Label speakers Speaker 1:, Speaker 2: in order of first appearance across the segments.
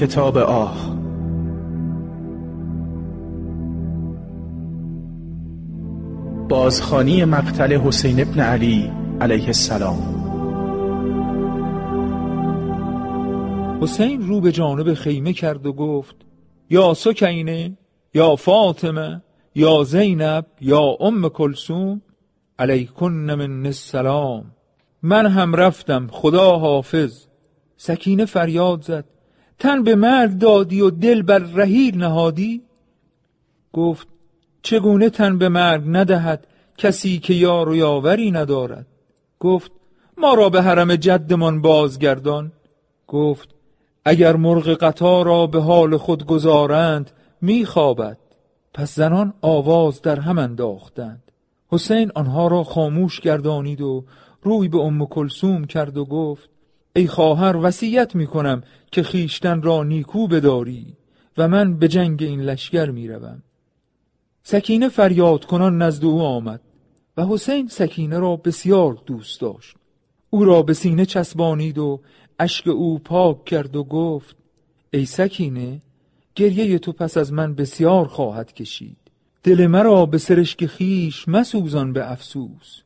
Speaker 1: کتاب آه. بازخانی مقتل حسین ابن علی علیه السلام.
Speaker 2: حسین رو به جانب خیمه کرد و گفت یا سکینه یا فاطمه یا زینب یا ام کلسوم علیکن من السلام. من هم رفتم خدا حافظ. سکینه فریاد زد. تن به مرد دادی و دل بر رهیل نهادی؟ گفت چگونه تن به مرگ ندهد کسی که یار و یاوری ندارد؟ گفت ما را به حرم جدمان بازگردان. گفت اگر مرغ قطار را به حال خود گذارند میخوابد پس زنان آواز در هم انداختند. حسین آنها را خاموش گردانید و روی به ام کلسوم کرد و گفت ای خواهر وصیت می کنم که خیشتن را نیکو بداری و من به جنگ این لشکر می روم. سکینه فریاد کنان نزد او آمد و حسین سکینه را بسیار دوست داشت. او را به سینه چسبانید و اشک او پاک کرد و گفت ای سکینه گریه تو پس از من بسیار خواهد کشید. دل مرا به سرشک خیش مسوزان به افسوس.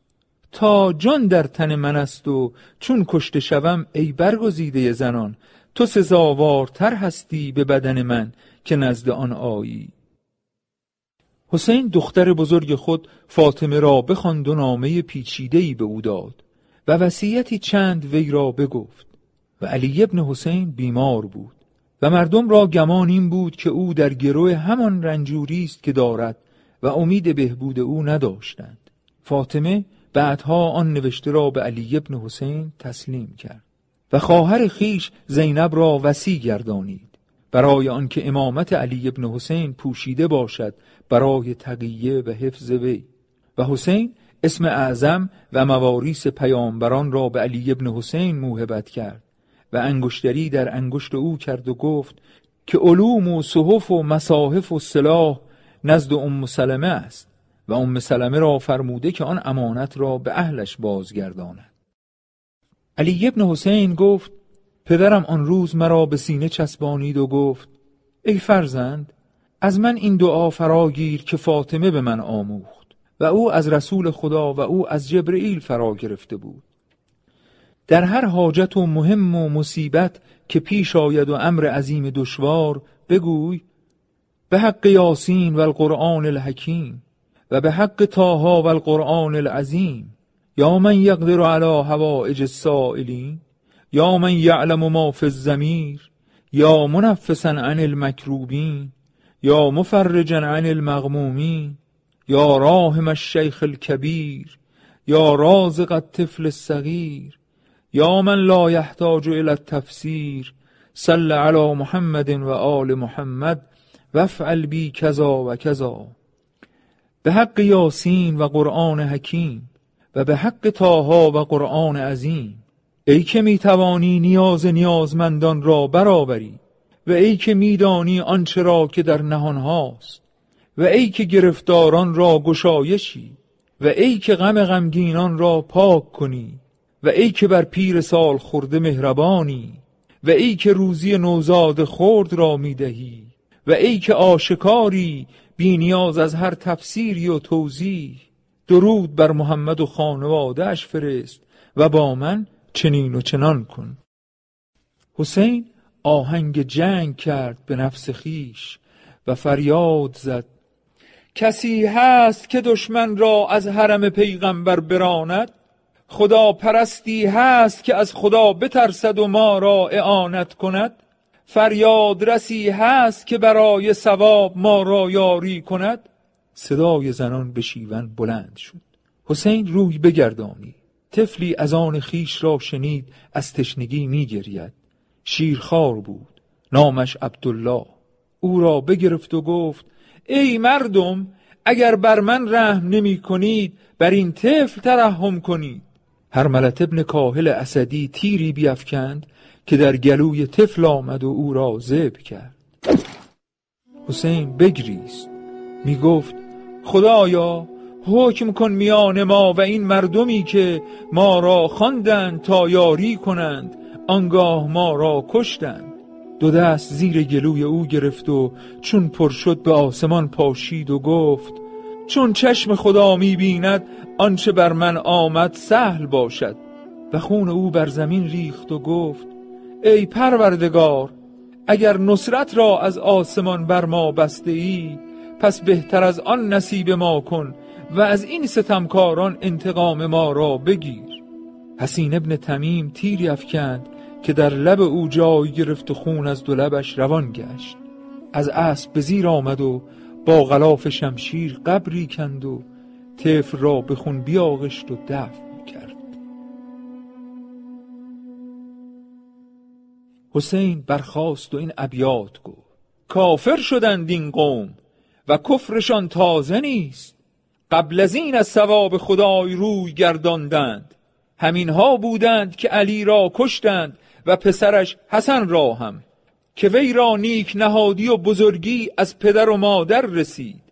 Speaker 2: تا جان در تن من است و چون کشته شوم ای برگزیده زنان تو سزاوارتر هستی به بدن من که نزد آن آیی. حسین دختر بزرگ خود فاطمه را بخواند و نامه پیچیده‌ای به او داد و وصیتی چند وی را بگفت و علی ابن حسین بیمار بود و مردم را گمان این بود که او در گروه همان رنجوری است که دارد و امید بهبود او نداشتند. فاطمه بعدها آن نوشته را به علی ابن حسین تسلیم کرد. و خواهر خیش زینب را وسیع گردانید. برای آنکه امامت علی ابن حسین پوشیده باشد برای تقیه و حفظ وی. و حسین اسم اعظم و مواریس پیامبران را به علی ابن حسین موهبت کرد و انگشتری در انگشت او کرد و گفت که علوم و صحف و مصاحف و سلاح نزد ام سلمه است و ام سلمه را فرموده که آن امانت را به اهلش بازگرداند. علی ابن حسین گفت پدرم آن روز مرا به سینه چسبانید و گفت ای فرزند از من این دعا فراگیر که فاطمه به من آموخت و او از رسول خدا و او از جبرئیل فرا گرفته بود. در هر حاجت و مهم و مصیبت که پیش آید و امر عظیم دشوار بگوی به حق یاسین و القرآن الحکیم و به حق تاها و القرآن العظیم یا من یقدر علی هوائج السائلین؟ یا من یعلم ما فی الزمیر یا منفسا عن المکروبین؟ یا مفرجا عن المغمومین؟ یا راهم الشیخ الکبیر؟ یا رازق الطفل الصغیر؟ یا من لا یحتاج الى التفسیر؟ صل علی محمد و آل محمد وفعل بی کذا و کذا. به حق یاسین و قرآن حکیم. و به حق تاها و قرآن عظیم. ای که می توانی نیاز نیازمندان را برآوری و ای که میدانی آنچه را که در نهان هاست و ای که گرفتاران را گشایشی و ای که غم غمگینان را پاک کنی و ای که بر پیر سال خورده مهربانی و ای که روزی نوزاد خرد را می‌دهی و ای که آشکاری بی نیاز از هر تفسیری و توضیح درود بر محمد و خانوادهش فرست و با من چنین و چنان کن. حسین آهنگ جنگ کرد به نفس خیش و فریاد زد کسی هست که دشمن را از حرم پیغمبر براند؟ خدا پرستی هست که از خدا بترسد و ما را اعانت کند؟ فریاد رسی هست که برای ثواب ما را یاری کند؟ صدای زنان به شیون بلند شد. حسین روی بگردانی. طفلی از آن خیش را شنید از تشنگی می گرید شیرخوار بود. نامش عبدالله. او را بگرفت و گفت ای مردم اگر بر من رحم نمی کنید بر این طفل ترحم کنید. هر ملت ابن کاهل اسدی تیری بیافکند که در گلوی طفل آمد و او را زب کرد. حسین بگریست. می گفت خدایا حکم کن میان ما و این مردمی که ما را خواندند تا یاری کنند آنگاه ما را کشتند. دو دست زیر گلوی او گرفت و چون پر شد به آسمان پاشید و گفت چون چشم خدا می بیند آنچه بر من آمد سهل باشد. و خون او بر زمین ریخت و گفت ای پروردگار اگر نصرت را از آسمان بر ما بسته ای پس بهتر از آن نصیب ما کن و از این ستمکاران انتقام ما را بگیر. حسین ابن تمیم تیری افکند که در لب او جای گرفت و خون از دو لبش روان گشت. از اسب به زیر آمد و با غلاف شمشیر قبری کند و طفل را به خون بیاغشت و دفن کرد. حسین برخاست و این ابیات گفت کافر شدند این قوم. کفرشان تازه نیست. قبل از این از ثواب خدای روی گرداندند. همینها بودند که علی را کشتند و پسرش حسن را هم که وی را نیک نهادی و بزرگی از پدر و مادر رسید.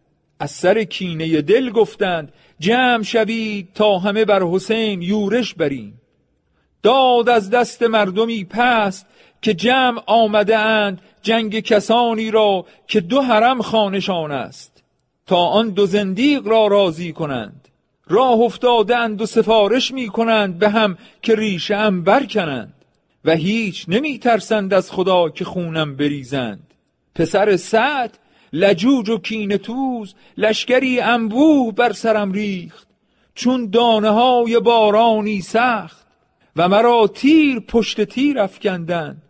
Speaker 2: از سر کینه دل گفتند جمع شوید تا همه بر حسین یورش بریم. داد از دست مردمی پست که جمع آمده اند جنگ کسانی را که دو حرم خانشان است. تا آن دو زندیق را راضی کنند. راه افتادند و سفارش می کنند به هم که ریشه هم برکنند و هیچ نمی ترسند از خدا که خونم بریزند. پسر سعد لجوج و کین توز لشکری انبوه بر سرم ریخت. چون دانه های بارانی سخت و مرا تیر پشت تیر افکندند.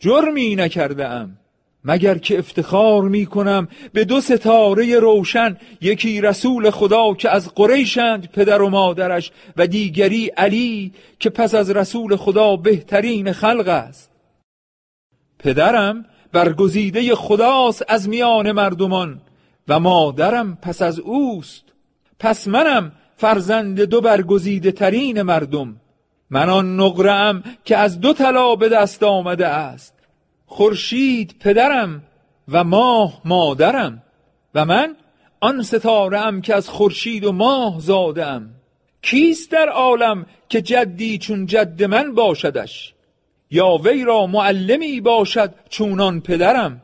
Speaker 2: جرمی نکرده ام مگر که افتخار می کنم به دو ستاره روشن یکی رسول خدا که از قریشند پدر و مادرش و دیگری علی که پس از رسول خدا بهترین خلق است. پدرم برگزیده خداست از میان مردمان و مادرم پس از اوست. پس منم فرزند دو برگزیده ترین مردم. من آن نقره که از دو طلا به دست آمده است. خورشید پدرم و ماه مادرم و من آن ستاره که از خورشید و ماه زادم کیست در عالم که جدی چون جد من باشدش؟ یا وی را معلمی باشد چونان پدرم.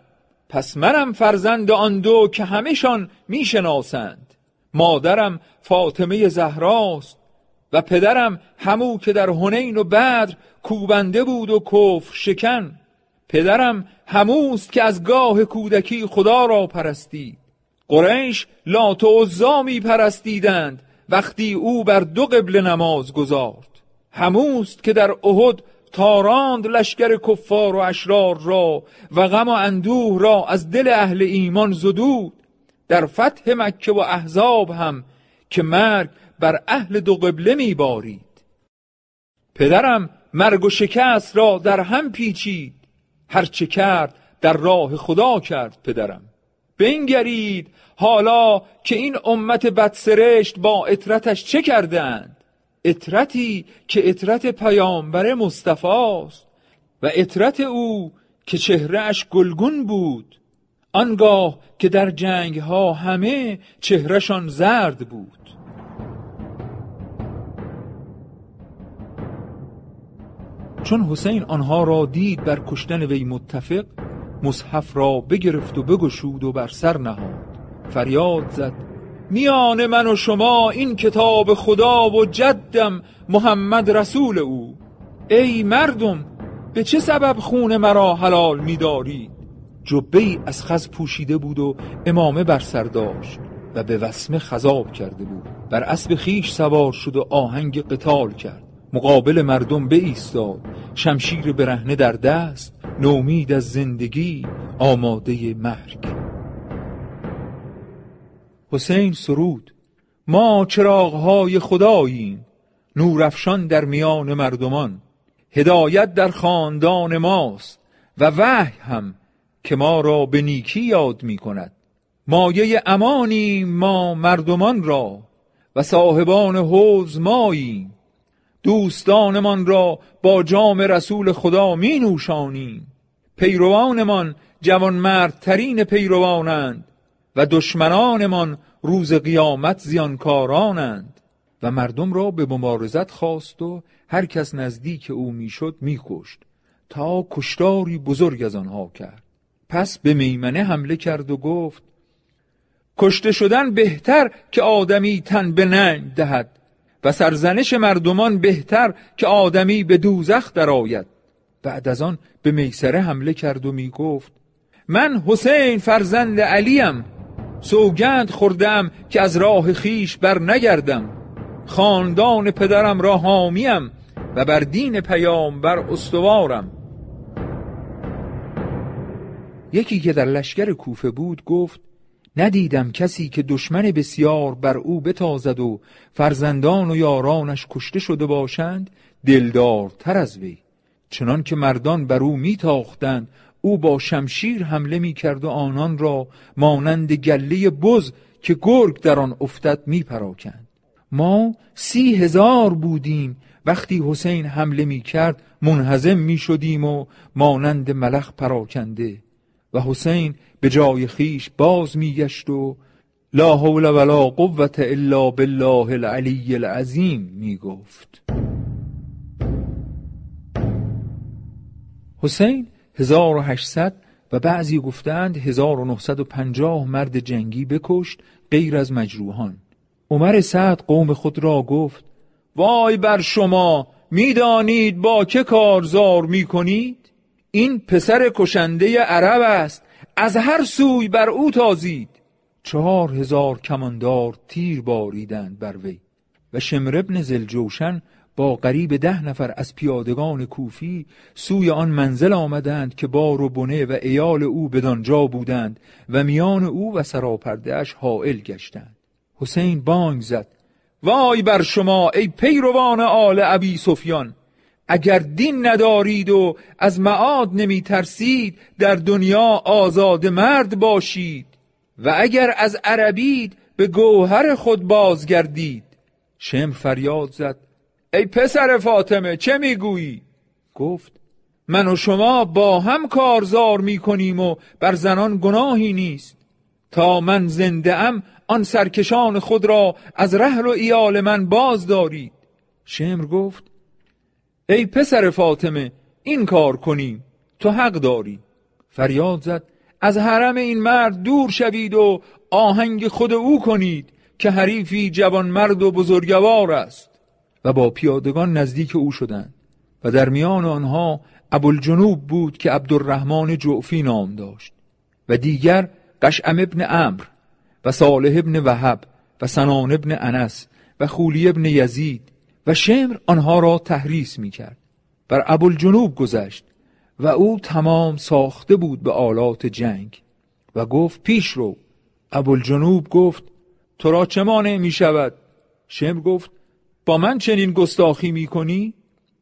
Speaker 2: پس منم فرزند آن دو که همشان می‌شناسند. مادرم فاطمه زهراست. و پدرم همو که در هنین و بدر کوبنده بود و کفر شکن. پدرم هموست که از گاه کودکی خدا را پرستید. قریش لات و عزا می پرستیدند وقتی او بر دو قبل نماز گذارد هموست که در احد تاراند لشکر کفار و اشرار را و غم و اندوه را از دل اهل ایمان زدود. در فتح مکه و احزاب هم که مرگ بر اهل دو قبله می بارید پدرم مرگ و شکست را در هم پیچید. هرچه کرد در راه خدا کرد پدرم. بنگرید حالا که این امت بدسرشت با اطرتش چه کردند؟ اطرتی که اطرت پیامبر مصطفی است و اطرت او که چهرهش گلگون بود. آنگاه که در جنگ ها همه چهرهشان زرد بود. چون حسین آنها را دید بر کشتن وی متفق مصحف را بگرفت و بگشود و بر سر نهاد. فریاد زد میان من و شما این کتاب خدا و جدم محمد رسول او. ای مردم به چه سبب خون مرا حلال میدارید؟ جبه از خز پوشیده بود و امامه بر سر داشت و به وسمه خذاب کرده بود. بر اسب خیش سوار شد و آهنگ قتال کرد. مقابل مردم ایستاد شمشیر برهنه در دست نومید از زندگی آماده مرگ. حسین سرود ما چراغهای خداییم. نورافشان در میان مردمان. هدایت در خاندان ماست و وحی هم که ما را به نیکی یاد می کند مایه امانیم ما مردمان را و صاحبان حوز ماییم. دوستانمان را با جام رسول خدا می نوشانیم پیروانمان جوانمردترین پیروانند و دشمنانمان روز قیامت زیانکارانند. و مردم را به مبارزت خواست و هر کس نزدیک او می‌شد میکشت تا کشتاری بزرگ از آنها کرد. پس به میمنه حمله کرد و گفت کشته شدن بهتر که آدمی تن به ننگ دهد. و سرزنش مردمان بهتر که آدمی به دوزخ درآید. بعد از آن به میسره حمله کرد و می گفت من حسین فرزند علیم سوگند خوردم که از راه خیش بر نگردم خاندان پدرم را حامیم و بر دین پیام بر استوارم. یکی که در لشکر کوفه بود گفت ندیدم کسی که دشمن بسیار بر او بتازد و فرزندان و یارانش کشته شده باشند دلدارتر از وی. چنان که مردان بر او میتاختند او با شمشیر حمله می کرد و آنان را مانند گله بز که گرگ در آن افتد می پراکند. ما سی هزار بودیم. وقتی حسین حمله می کرد منحزم می شدیم و مانند ملخ پراکنده. و حسین به جای خیش باز می گشت و لا حول ولا قوت الا بالله العلی العظیم می گفت حسین 1800 و بعضی گفتند 1950 مرد جنگی بکشت غیر از مجروحان. عمر سعد قوم خود را گفت وای بر شما می‌دانید با که کارزار می‌کنید؟ این پسر کشنده عرب است. از هر سوی بر او تازید. چهار هزار کماندار تیر باریدند بر وی و شمر ابن زلجوشن با قریب ده نفر از پیادگان کوفی سوی آن منزل آمدند که بار و بنه و ایال او بدانجا بودند و میان او و سراپردهش حائل گشتند. حسین بانگ زد. وای بر شما ای پیروان آل ابی سفیان! اگر دین ندارید و از معاد نمی ترسید در دنیا آزاد مرد باشید. و اگر از عربید به گوهر خود بازگردید. شم فریاد زد ای پسر فاطمه چه می‌گویی؟ گفت من و شما با هم کارزار می‌کنیم و بر زنان گناهی نیست. تا من زنده ام آن سرکشان خود را از رهل و ایال من باز دارید شمر گفت ای پسر فاطمه این کار کنیم تو حق داری. فریاد زد از حرم این مرد دور شوید و آهنگ خود او کنید که حریفی جوان مرد و بزرگوار است. و با پیادگان نزدیک او شدند. و در میان آنها ابوالجنوب بود که عبدالرحمن جعفی نام داشت. و دیگر قشعم ابن امر و صالح ابن وهب و سنان ابن انس و خولی ابن یزید و شمر آنها را تحریس می کرد بر ابوالجنوب گذشت و او تمام ساخته بود به آلات جنگ و گفت پیش رو. ابوالجنوب گفت تو را چه مانع می شود شمر گفت با من چنین گستاخی می کنی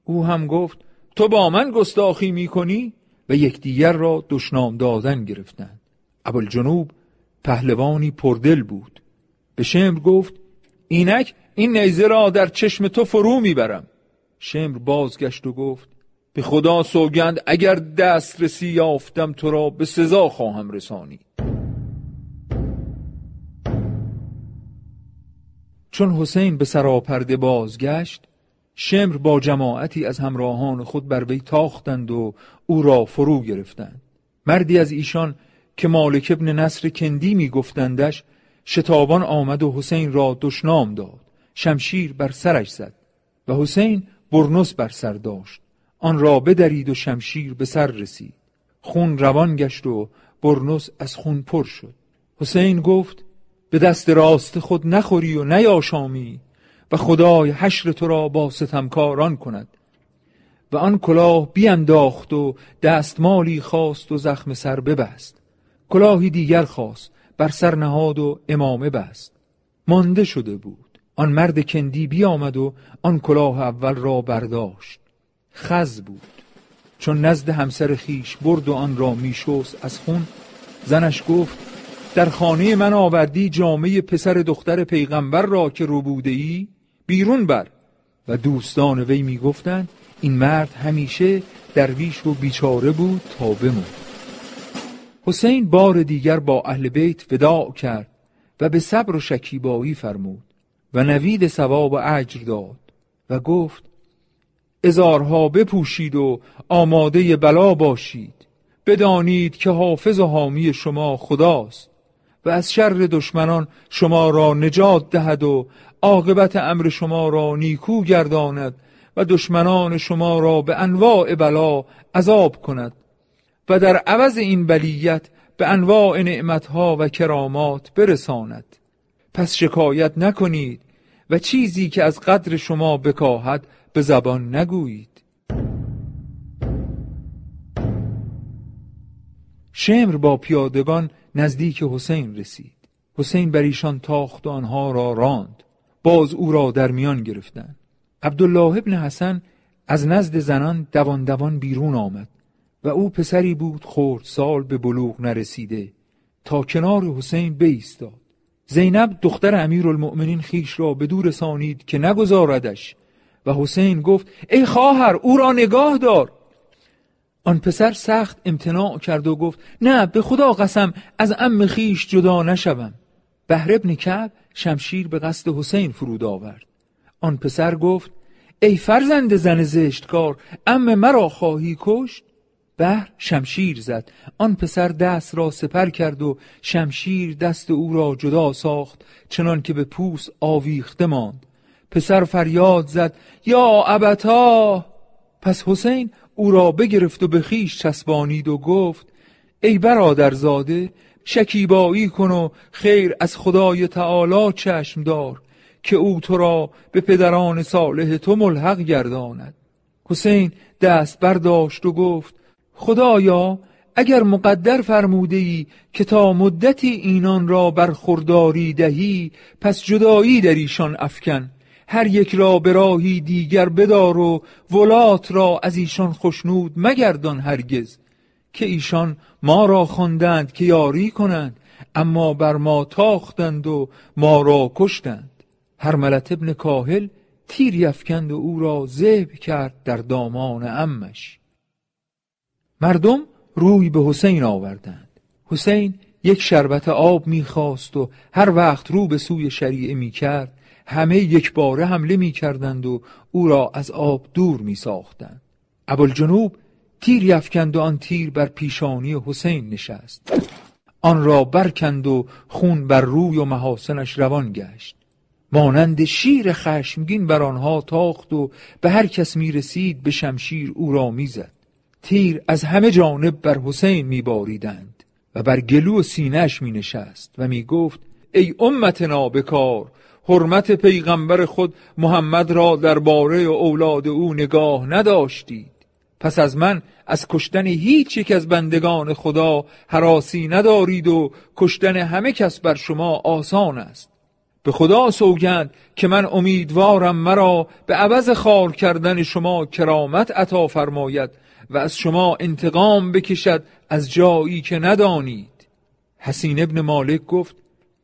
Speaker 2: او هم گفت تو با من گستاخی می کنی و یکدیگر را دشنام دادن گرفتند. ابوالجنوب پهلوانی پردل بود. به شمر گفت اینک این نیزه را در چشم تو فرو می‌برم. شمر بازگشت و گفت به خدا سوگند اگر دسترسی یافتم تو را به سزا خواهم رسانی. چون حسین به سراپرده بازگشت شمر با جماعتی از همراهان خود بر وی تاختند و او را فرو گرفتند. مردی از ایشان که مالک ابن نصر کندی می گفتندش شتابان آمد و حسین را دشنام داد. شمشیر بر سرش زد و حسین برنس بر سر داشت. آن را بدرید و شمشیر به سر رسید. خون روان گشت و برنس از خون پر شد. حسین گفت به دست راست خود نخوری و نیاشامی و خدای حشر تو را با ستمکاران کند. و آن کلاه بیانداخت و دستمالی خواست و زخم سر ببست. کلاهی دیگر خواست بر سر نهاد و امامه بست. مانده شده بود. آن مرد کندی بیامد و آن کلاه اول را برداشت. خز بود. چون نزد همسر خیش برد و آن را میشست از خون زنش گفت در خانه من آوردی جامعه پسر دختر پیغمبر را که رو بوده ای؟ بیرون بر. و دوستان وی می‌گفتند این مرد همیشه درویش و بیچاره بود تا بمرد. حسین بار دیگر با اهل بیت وداع کرد و به صبر و شکیبایی فرمود. و نوید ثواب و اجر داد و گفت ازارها بپوشید و آماده بلا باشید. بدانید که حافظ و حامی شما خداست و از شر دشمنان شما را نجات دهد و عاقبت امر شما را نیکو گرداند و دشمنان شما را به انواع بلا عذاب کند و در عوض این بلیت به انواع نعمتها و کرامات برساند. پس شکایت نکنید و چیزی که از قدر شما بکاهد به زبان نگویید. شمر با پیادگان نزدیک حسین رسید. حسین بر ایشان تاخت آنها را راند. باز او را در میان گرفتند. عبدالله ابن حسن از نزد زنان دوان دوان بیرون آمد و او پسری بود خورد سال به بلوغ نرسیده تا کنار حسین بایستاد زینب دختر امیر المؤمنین خیش را به دور رسانید که نگذاردش. و حسین گفت ای خواهر او را نگاه دار. آن پسر سخت امتناع کرد و گفت نه به خدا قسم از ام خیش جدا نشوم. بهر ابن کعب شمشیر به قصد حسین فرود آورد. آن پسر گفت ای فرزند زن زشتکار ام مرا خواهی کشت؟ بهر شمشیر زد. آن پسر دست را سپر کرد و شمشیر دست او را جدا ساخت چنان که به پوس آویخته ماند. پسر فریاد زد یا ابتا! پس حسین او را بگرفت و به خیش چسبانید و گفت ای برادرزاده شکیبایی کن و خیر از خدای تعالی چشم دار که او تو را به پدران صالح تو ملحق گرداند. حسین دست برداشت و گفت خدایا اگر مقدر فرموده ای که تا مدتی اینان را برخورداری دهی پس جدایی در ایشان افکن. هر یک را به راهی دیگر بدار و ولات را از ایشان خشنود مگردان هرگز. که ایشان ما را خواندند که یاری کنند اما بر ما تاختند و ما را کشتند. هر ملت ابن کاهل تیر یفکند و او را ذبح کرد در دامان امش مردم روی به حسین آوردند. حسین یک شربت آب می‌خواست و هر وقت رو به سوی شریعه می‌کرد همه یک باره حمله می‌کردند و او را از آب دور میساختند. ابوالجنوب تیر یفکند و آن تیر بر پیشانی حسین نشست. آن را برکند و خون بر روی و محاسنش روان گشت. مانند شیر خشمگین بر آنها تاخت و به هر کس می رسید به شمشیر او را می‌زد. تیر از همه جانب بر حسین می باریدند و بر گلو و سینهش می نشست و می گفت ای امت نابکار حرمت پیغمبر خود محمد را درباره اولاد او نگاه نداشتید. پس از من از کشتن هیچ یک از بندگان خدا حراسی ندارید و کشتن همه کس بر شما آسان است. به خدا سوگند که من امیدوارم مرا به عوض خار کردن شما کرامت عطا فرماید و از شما انتقام بکشد از جایی که ندانید. حسین ابن مالک گفت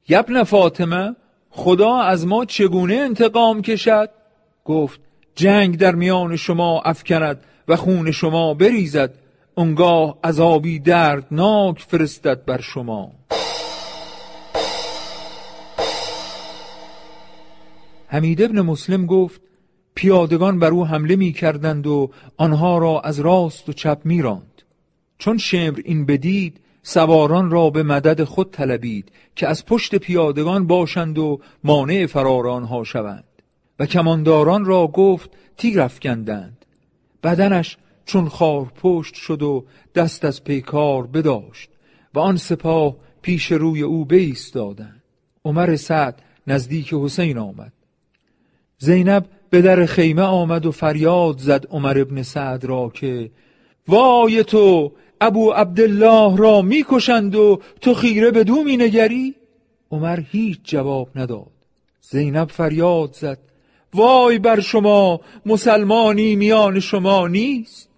Speaker 2: یبن فاطمه خدا از ما چگونه انتقام کشد؟ گفت جنگ در میان شما افکند و خون شما بریزد اونگاه عذابی دردناک فرستد بر شما. حمید ابن مسلم گفت پیادگان بر او حمله می کردند و آنها را از راست و چپ می راند. چون شمر این بدید سواران را به مدد خود طلبید که از پشت پیادگان باشند و مانع فرار آنها شوند. و کمانداران را گفت تیر افکندند. بدنش چون خار پشت شد و دست از پیکار بداشت و آن سپاه پیش روی او دادند عمر سعد نزدیک حسین آمد. زینب به در خیمه آمد و فریاد زد عمر ابن سعد را که وای تو ابو عبدالله را می‌کشند و تو خیره به دو مینگری؟ عمر هیچ جواب نداد. زینب فریاد زد وای بر شما مسلمانی میان شما نیست؟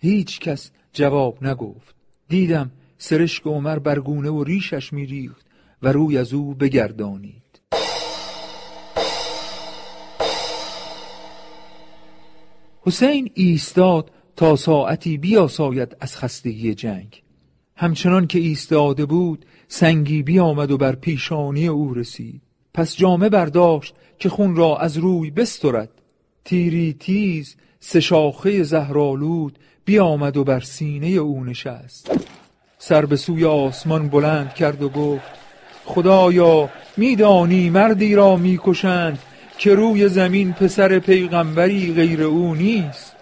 Speaker 2: هیچ کس جواب نگفت. دیدم سرشک عمر برگونه و ریشش میریخت و روی از او بگردانید. حسین ایستاد تا ساعتی بیاساید از خستگی جنگ. همچنان که ایستاده بود سنگی بیامد و بر پیشانی او رسید. پس جامه برداشت که خون را از روی بسترد. تیری تیز سه شاخه زهرالود بیامد و بر سینه او نشست. سر به سوی آسمان بلند کرد و گفت خدایا میدانی مردی را می‌کشند که روی زمین پسر پیغمبری غیر او نیست.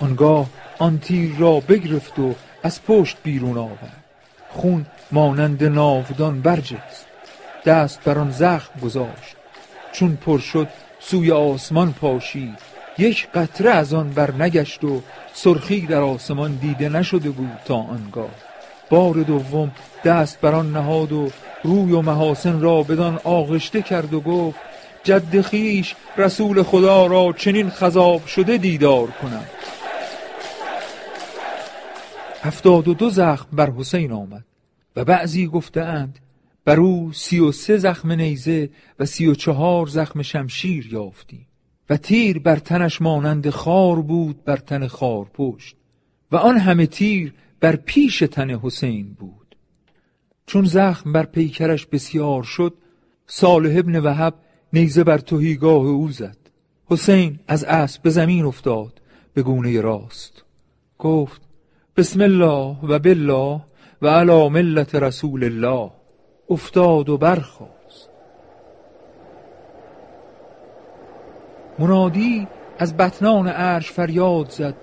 Speaker 2: آنگاه آن تیر را بگرفت و از پشت بیرون آورد. خون مانند ناودان برجست. دست بر آن زخم گذاشت. چون پر شد سوی آسمان پاشید. یک قطره از آن بر نگشت و سرخی در آسمان دیده نشده بود تا آنگاه. بار دوم دست بر آن نهاد و روی و محاسن را بدان آغشته کرد و گفت جد خیش رسول خدا را چنین خذاب شده دیدار کنم. هفتاد و دو زخم بر حسین آمد و بعضی گفتند بر او سی و سه زخم نیزه و سی و چهار زخم شمشیر یافتی و تیر بر تنش مانند خار بود بر تن خار پشت و آن همه تیر بر پیش تن حسین بود. چون زخم بر پیکرش بسیار شد صالح ابن وهب نیزه بر توهیگاه او زد. حسین از اسب به زمین افتاد به گونه راست. گفت بسم الله و بالله و علی ملت رسول الله. افتاد و برخاست. منادی از بطنان عرش فریاد زد.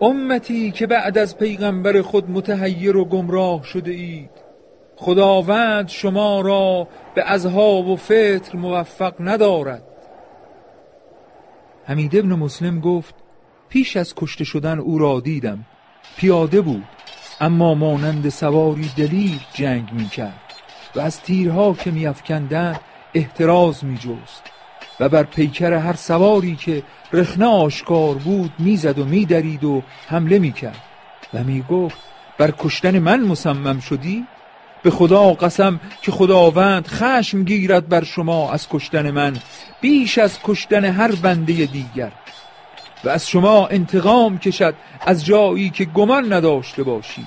Speaker 2: امتی که بعد از پیغمبر خود متحیر و گمراه شده اید. خداوند شما را به ازهاب و فطر موفق ندارد. حمید ابن مسلم گفت پیش از کشته شدن او را دیدم. پیاده بود اما مانند سواری دلیر جنگ می کرد و از تیرها که می احتراز می جست و بر پیکر هر سواری که رخنه آشکار بود می‌زد و میدرید و حمله می‌کرد و می‌گفت بر کشتن من مصمم شدی؟ به خدا قسم که خداوند خشم گیرد بر شما از کشتن من بیش از کشتن هر بنده دیگر. و از شما انتقام کشد از جایی که گمان نداشته باشید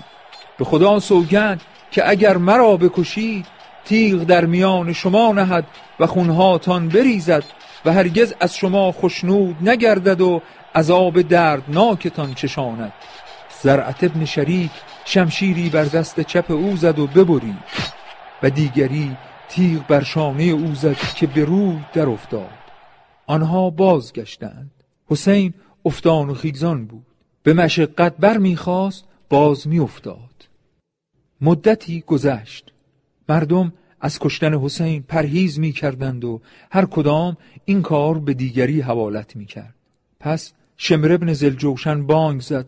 Speaker 2: به خدا سوگند که اگر مرا بکشید تیغ در میان شما نهد و خونهاتان بریزد و هرگز از شما خشنود نگردد و عذاب دردناکتان چشاند. زرعت ابن شریک شمشیری بر دست چپ او زد و ببرید و دیگری تیغ بر شانه او زد که به روی در افتاد. آنها بازگشتند. حسین افتان و خیزان بود. به مشقت بر می‌خواست باز میافتاد. مدتی گذشت. مردم از کشتن حسین پرهیز می کردند و هر کدام این کار به دیگری حوالت می کرد. پس شمر ابن زلجوشن بانگ زد.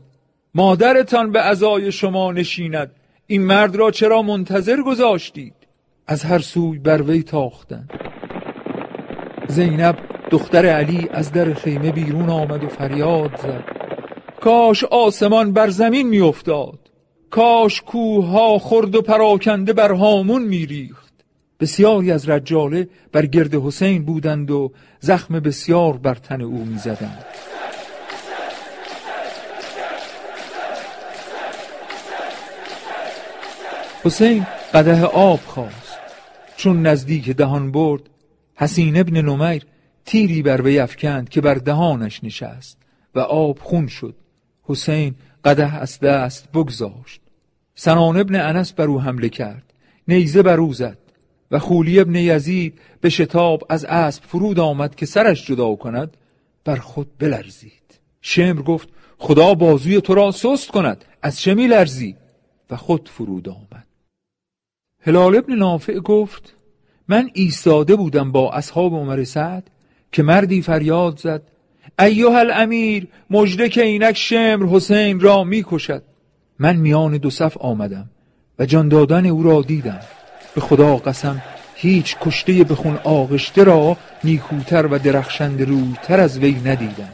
Speaker 2: مادرتان به ازای شما نشیند. این مرد را چرا منتظر گذاشتید؟ از هر سوی بر وی تاختند. زینب دختر علی از در خیمه بیرون آمد و فریاد زد. کاش آسمان بر زمین میافتاد. کاش کوه ها خرد و پراکنده بر هامون میریخت. بسیاری از رجاله بر گرد حسین بودند و زخم بسیار بر تن او می‌زدند. حسین قده آب خواست. چون نزدیک دهان برد حسین ابن نمیر تیری بر وی افکند که بر دهانش نشست و آب خون شد. حسین قده از دست بگذاشت. سنان ابن انس بر او حمله کرد. نیزه بر او زد و خولی ابن یزید به شتاب از اسب فرود آمد که سرش جدا کند بر خود بلرزید. شمر گفت خدا بازوی تو را سست کند از چه لرزی و خود فرود آمد. هلال ابن نافع گفت من ایستاده بودم با اصحاب عمر سعد که مردی فریاد زد ایوه الامیر مجده که اینک شمر حسین را می‌کشد. من میان دو صف آمدم و جان دادن او را دیدم. به خدا قسم هیچ کشته به خون آغشته را نیکوتر و درخشند رویتر از وی ندیدم.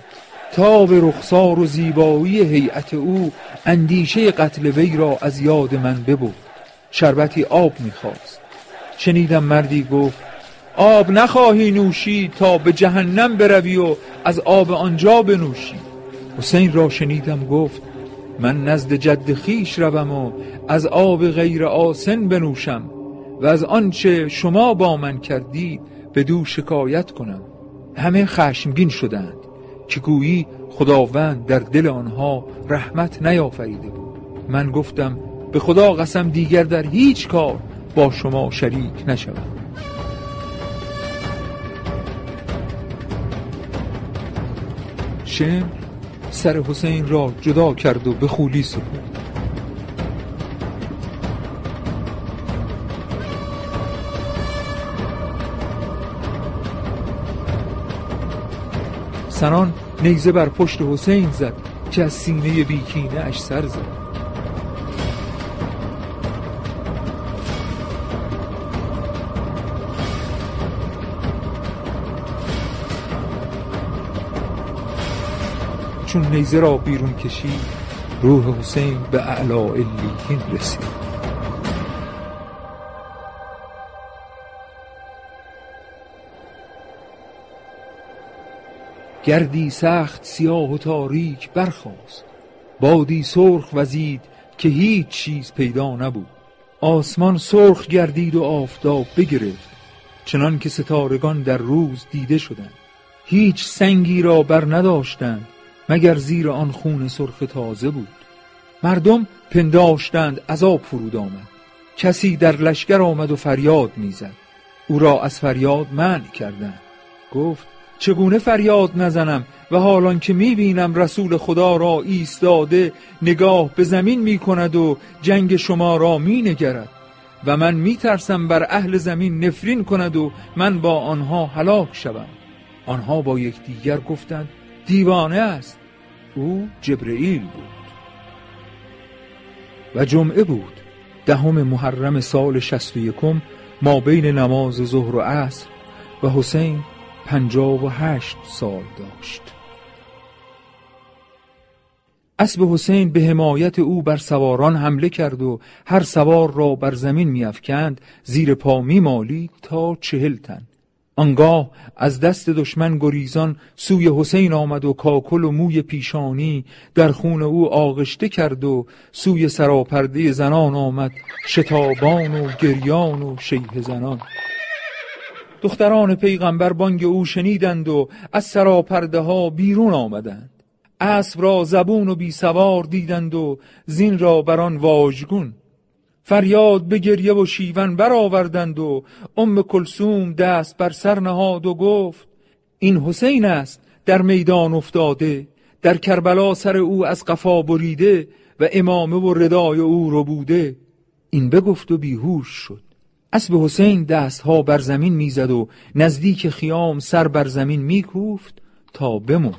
Speaker 2: تا به رخسار و زیبایی هیئت او اندیشه قتل وی را از یاد من ببرد. شربتی آب می‌خواست. شنیدم مردی گفت آب نخواهی نوشی تا به جهنم بروی و از آب آنجا بنوشی. حسین را شنیدم گفت من نزد جد خیش روم و از آب غیر آسن بنوشم و از آنچه شما با من کردید به دو شکایت کنم. همه خشمگین شدند که گویی خداوند در دل آنها رحمت نیافریده بود. من گفتم به خدا قسم دیگر در هیچ کار با شما شریک نشوم شم سر حسین را جدا کرد و به خولی سپرد. سنان نیزه بر پشت حسین زد که از سینه بیکینه اش سر زد. چون نیزه را بیرون کشید روح حسین به اعلا الیین رسید. گردی سخت سیاه و تاریک برخاست. بادی سرخ وزید که هیچ چیز پیدا نبود. آسمان سرخ گردید و آفتاب بگرفت. چنان که ستارگان در روز دیده شدند. هیچ سنگی را بر نداشتند. مگر زیر آن خون سرخ تازه بود؟ مردم پنداشتند عذاب فرود آمد. کسی در لشکر آمد و فریاد می‌زد. او را از فریاد منع کردند. گفت چگونه فریاد نزنم و حالان که می‌بینم رسول خدا را ایستاده نگاه به زمین می‌کند و جنگ شما را مینگرد و من میترسم بر اهل زمین نفرین کند و من با آنها هلاک شوم. آنها با یکدیگر گفتند دیوانه است. او جبرئیل بود. و جمعه بود دهم محرم سال شست و یکم ما بین نماز ظهر و عصر و حسین پنجاه و هشت سال داشت. اسب حسین به حمایت او بر سواران حمله کرد و هر سوار را بر زمین میافکند زیر پا میمالید تا چهل تن. آنگاه از دست دشمن گریزان سوی حسین آمد و کاکل و موی پیشانی در خون او آغشته کرد و سوی سراپرده زنان آمد شتابان و گریان و شیه زنان. دختران پیغمبر بانگ او شنیدند و از سراپرده ها بیرون آمدند. اسب را زبون و بی سوار دیدند و زین را بران واژگون فریاد به گریه و شیون برآوردند و ام کلسوم دست بر سر نهاد و گفت این حسین است در میدان افتاده در کربلا سر او از قفا بریده و امامه و ردای او رو بوده. این بگفت و بیهوش شد. اسب حسین دستها بر زمین می‌زد و نزدیک خیام سر بر زمین میکوفت تا بموند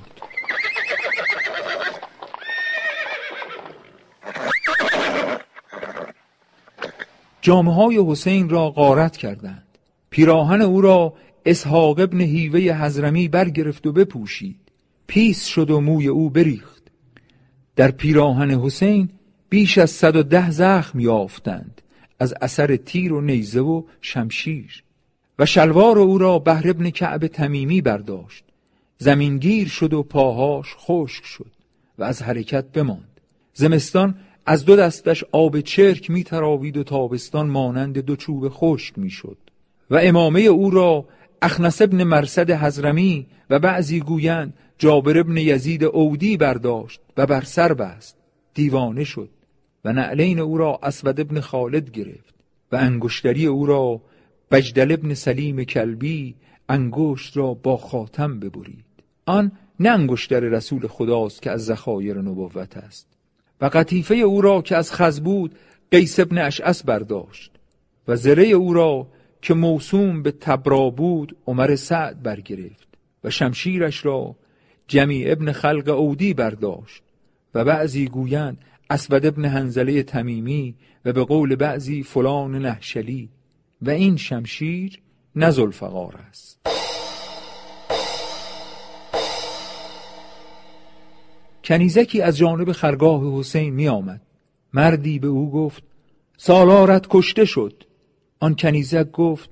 Speaker 2: جامعه های حسین را غارت کردند. پیراهن او را اسحاق ابن هیوه حزرمی برگرفت و بپوشید. پیس شد و موی او بریخت. در پیراهن حسین بیش از صد و ده زخم یافتند. از اثر تیر و نیزه و شمشیر. و شلوار او را بهر ابن کعب تمیمی برداشت. زمینگیر شد و پاهاش خشک شد و از حرکت بماند. زمستان از دو دستش آب چرک می تراوید و تابستان مانند دو چوب خشک می شد و امامه او را اخنس ابن مرسد حزرمی و بعضی گویند جابر ابن یزید اودی برداشت و بر سر بست. دیوانه شد و نعلین او را اسود ابن خالد گرفت و انگشتری او را بجدل ابن سلیم کلبی انگشت را با خاتم ببرید. آن نه انگشتر رسول خداست که از ذخایر نبوت است. و قطیفه او را که از خز بود قیس ابن اشعس برداشت و زره او را که موسوم به تبرا بود عمر سعد برگرفت و شمشیرش را جمی ابن خلق اودی برداشت و بعضی گویند اسود ابن هنزله تمیمی و به قول بعضی فلان نهشلی و این شمشیر فقار است. کنیزکی از جانب خرگاه حسین می آمد مردی به او گفت سالارت کشته شد. آن کنیزک گفت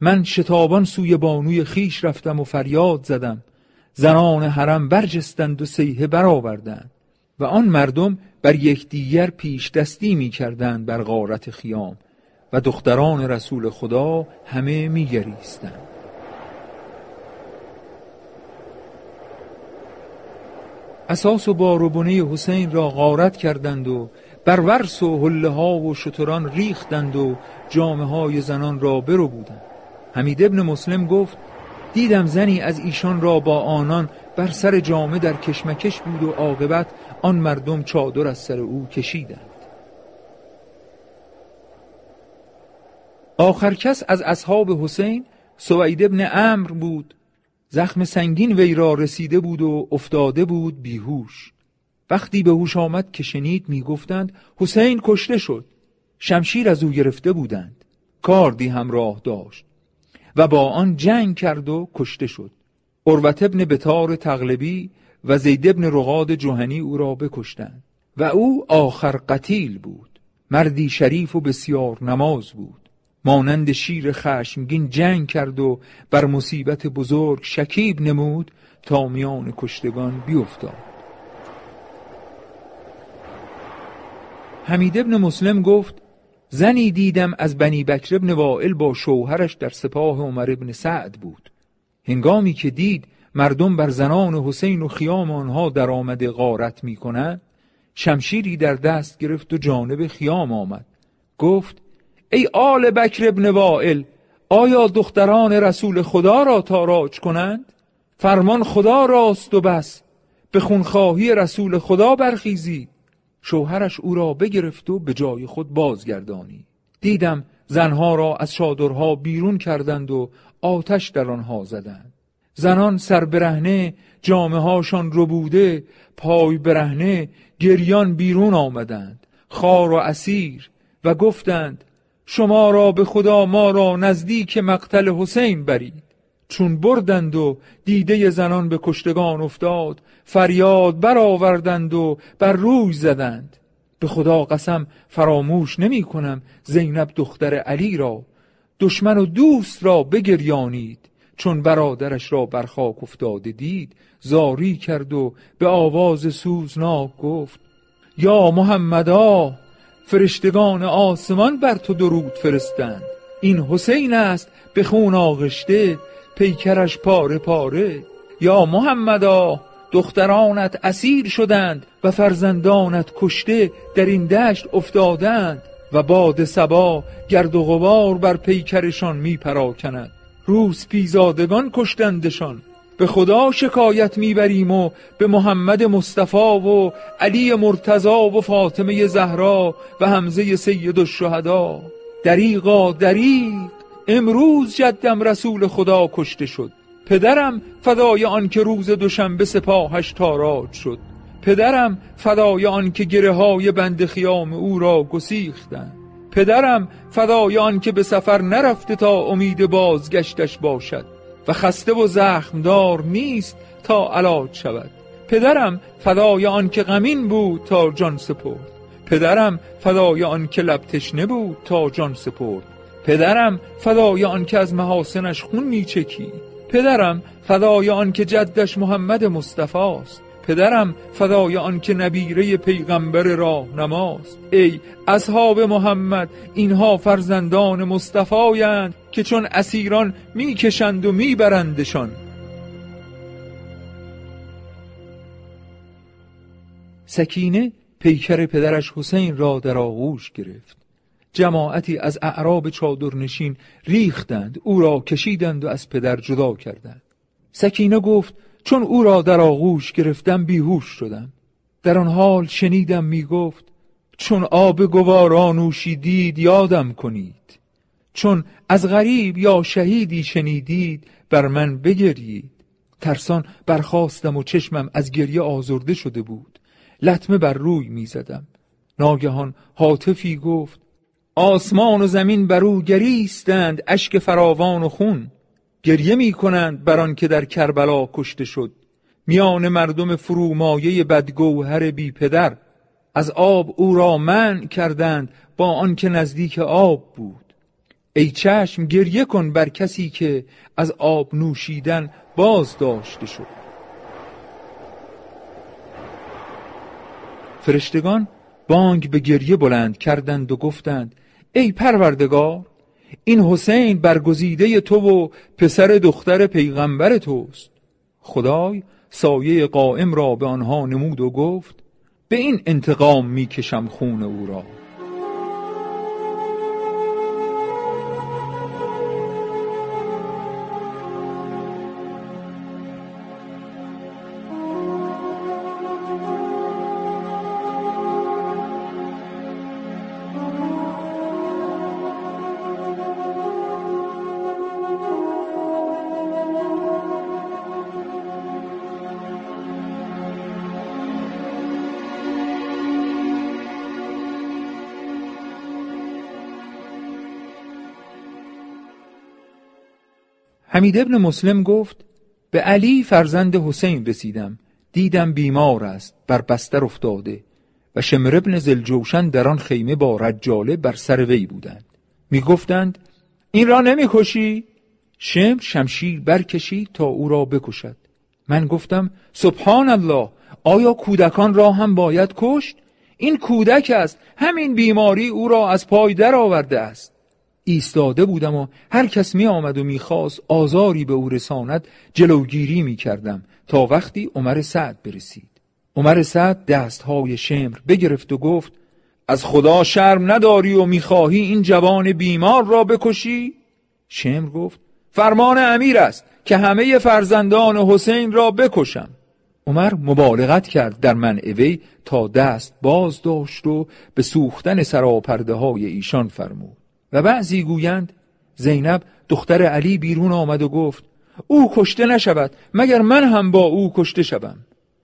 Speaker 2: من شتابان سوی بانوی خیش رفتم و فریاد زدم. زنان حرم برجستند و سیه برآوردند و آن مردم بر یکدیگر پیش دستی می کردند بر غارت خیام و دختران رسول خدا همه می گریستند اساس و باروبونه حسین را غارت کردند و بر ورس و حله ها و شتران ریختند و جامعه های زنان را برو بودند حمید ابن مسلم گفت دیدم زنی از ایشان را با آنان بر سر جامه در کشمکش بود و عاقبت آن مردم چادر از سر او کشیدند. آخر کس از اصحاب حسین سوید ابن امر بود. زخم سنگین وی را رسیده بود و افتاده بود بیهوش. وقتی به هوش آمد که شنید می‌گفتند حسین کشته شد. شمشیر از او گرفته بودند. کاردی همراه داشت و با آن جنگ کرد و کشته شد. اروت ابن بتار تغلبی و زید ابن رقاد جوهنی او را بکشتند. و او آخر قتیل بود. مردی شریف و بسیار نماز بود. مانند شیر خشمگین جنگ کرد و بر مصیبت بزرگ شکیب نمود تا میان کشتگان بیفتاد. حمید ابن مسلم گفت زنی دیدم از بنی بکر ابن وائل با شوهرش در سپاه عمر ابن سعد بود. هنگامی که دید مردم بر زنان حسین و خیام آنها در آمده غارت می شمشیری در دست گرفت و جانب خیام آمد. گفت ای آل بکر ابن وائل آیا دختران رسول خدا را تاراج کنند؟ فرمان خدا راست و بس به خونخواهی رسول خدا برخیزید شوهرش او را بگرفت و به جای خود بازگردانی. دیدم زنها را از چادرها بیرون کردند و آتش در آنها زدند. زنان سر برهنه جامعه هاشان ربوده پای برهنه گریان بیرون آمدند. خار و اسیر و گفتند شما را به خدا ما را نزدیک مقتل حسین برید. چون بردند و دیده زنان به کشتگان افتاد فریاد برآوردند و بر روی زدند. به خدا قسم فراموش نمی کنم زینب دختر علی را. دشمن و دوست را بگریانید. چون برادرش را بر خاک افتاده دید زاری کرد و به آواز سوزناک گفت یا محمدا فرشتگان آسمان بر تو درود فرستند. این حسین است به خون آغشته پیکرش پاره پاره. یا محمدا دخترانت اسیر شدند و فرزندانت کشته در این دشت افتادند و باد سبا گرد و غبار بر پیکرشان می پراکند روز پیزادگان کشتندشان. به خدا شکایت می‌بریم و به محمد مصطفی و علی مرتضا و فاطمه زهرا و حمزه سید الشهدا. دریغا دریغ امروز جدم رسول خدا کشته شد. پدرم فدای آن که روز دوشنبه سپاهش تاراج شد. پدرم فدای آن که گره های بند خیام او را گسیختند. پدرم فدای آن که به سفر نرفته تا امید بازگشتش باشد. و خسته و زخمدار نیست تا علاج شود. پدرم فدای آن که غمین بود تا جان سپرد. پدرم فدای آن که لب تشنه بود تا جان سپرد. پدرم فدای آن که از محاسنش خون میچکید. پدرم فدای آن که جدش محمد مصطفی است. پدرم فدای آن که نبیره پیغمبر راه نماست ای اصحاب محمد اینها فرزندان مصطفایند که چون اسیران می‌کشند و میبرندشان. سکینه پیکر پدرش حسین را در آغوش گرفت. جماعتی از اعراب چادرنشین ریختند او را کشیدند و از پدر جدا کردند. سکینه گفت چون او را در آغوش گرفتم بیهوش شدم. در آن حال شنیدم می گفت چون آب گوارا نوشیدید یادم کنید. چون از غریب یا شهیدی شنیدید بر من بگرید ترسان برخواستم و چشمم از گریه آزرده شده بود. لطمه بر روی می زدم ناگهان حاطفی گفت آسمان و زمین بر او گریستند اشک فراوان و خون. گریه می کنند بر که در کربلا کشته شد. میان مردم فرومایه بدگوهر بی پدر. از آب او را منع کردند با آنکه نزدیک آب بود. ای چشم گریه کن بر کسی که از آب نوشیدن باز داشته شد. فرشتگان بانگ به گریه بلند کردند و گفتند ای پروردگار! این حسین برگزیده تو و پسر دختر پیغمبر توست. خدای سایه قائم را به آنها نمود و گفت به این انتقام می‌کشم خون او را. حمید ابن مسلم گفت به علی فرزند حسین رسیدم دیدم بیمار است بر بستر افتاده و شمر ابن زلجوشن در آن خیمه با رجاله بر سر وی بودند می گفتند این را نمی کشی؟ شمر شمشیر برکشید تا او را بکشد من گفتم سبحان الله آیا کودکان را هم باید کشت؟ این کودک است همین بیماری او را از پای در آورده است ایستاده بودم و هر کس می آمد و می‌خواست آزاری به او رساند جلوگیری می کردم تا وقتی عمر سعد برسید. عمر سعد دستهای شمر بگرفت و گفت از خدا شرم نداری و می‌خواهی این جوان بیمار را بکشی؟ شمر گفت فرمان امیر است که همه فرزندان حسین را بکشم. عمر مبالغت کرد در من وی تا دست باز داشت و به سوختن سراپرده های ایشان فرمود. و بعضی گویند زینب دختر علی بیرون آمد و گفت او کشته نشود مگر من هم با او کشته شوم؟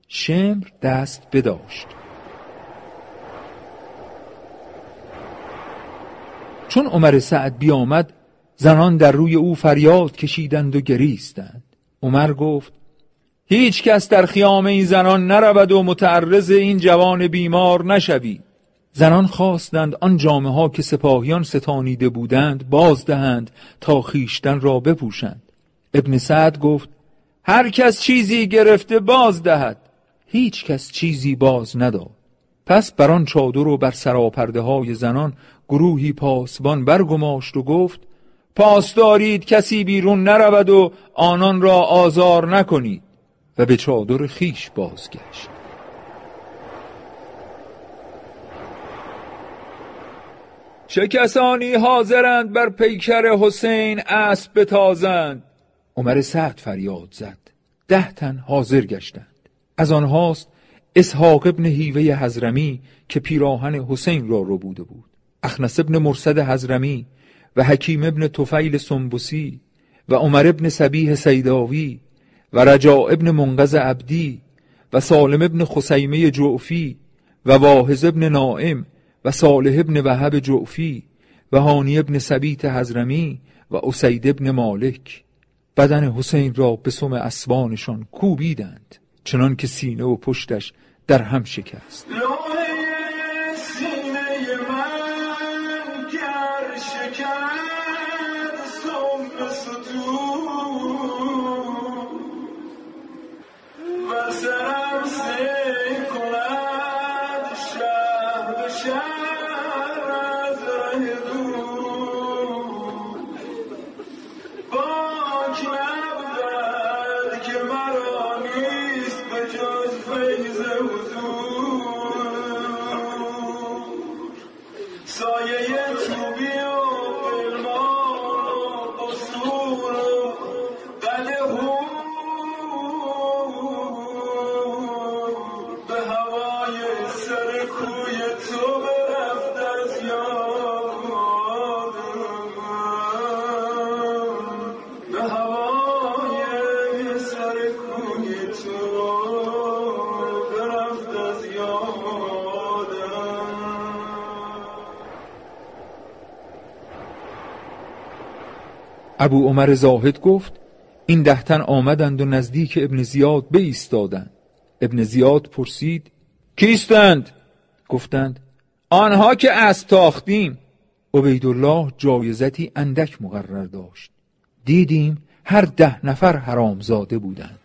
Speaker 2: شمر دست بداشت. چون عمر سعد بیامد زنان در روی او فریاد کشیدند و گریستند. عمر گفت هیچ کس در خیام این زنان نرود و متعرض این جوان بیمار نشوید. زنان خواستند آن جامعه ها که سپاهیان ستانیده بودند باز دهند تا خیشتن را بپوشند. ابن سعد گفت هر کس چیزی گرفته باز دهد هیچ کس چیزی باز نداد. پس بر آن چادر و بر سراپرده های زنان گروهی پاسبان برگماشت و گفت پاس دارید کسی بیرون نرود و آنان را آزار نکنید. و به چادر خیش بازگشت. چه کسانی حاضرند بر پیکر حسین اسب بتازند؟ عمر سعد فریاد زد. ده تن حاضر گشتند. از آنهاست اسحاق ابن هیوه حزرمی که پیراهن حسین را رو بوده بود. اخنس ابن مرسد حزرمی و حکیم ابن توفیل سنبوسی و عمر ابن سبیه سیداوی و رجا ابن منقذ عبدی و سالم ابن خسیمه جعفی و واحز ابن نائم و صالح ابن وهب جعفی و هانی ابن سبیت حزرمی و اسید ابن مالک. بدن حسین را به سم اسبانشان کوبیدند چنان که سینه و پشتش در هم شکست. ابو عمر زاهد گفت این دهتن آمدند و نزدیک ابن زیاد ایستادند ابن زیاد پرسید کیستند؟ گفتند آنها که از تاختیم. عبیدالله جایزتی اندک مقرر داشت. دیدیم هر ده نفر حرامزاده بودند.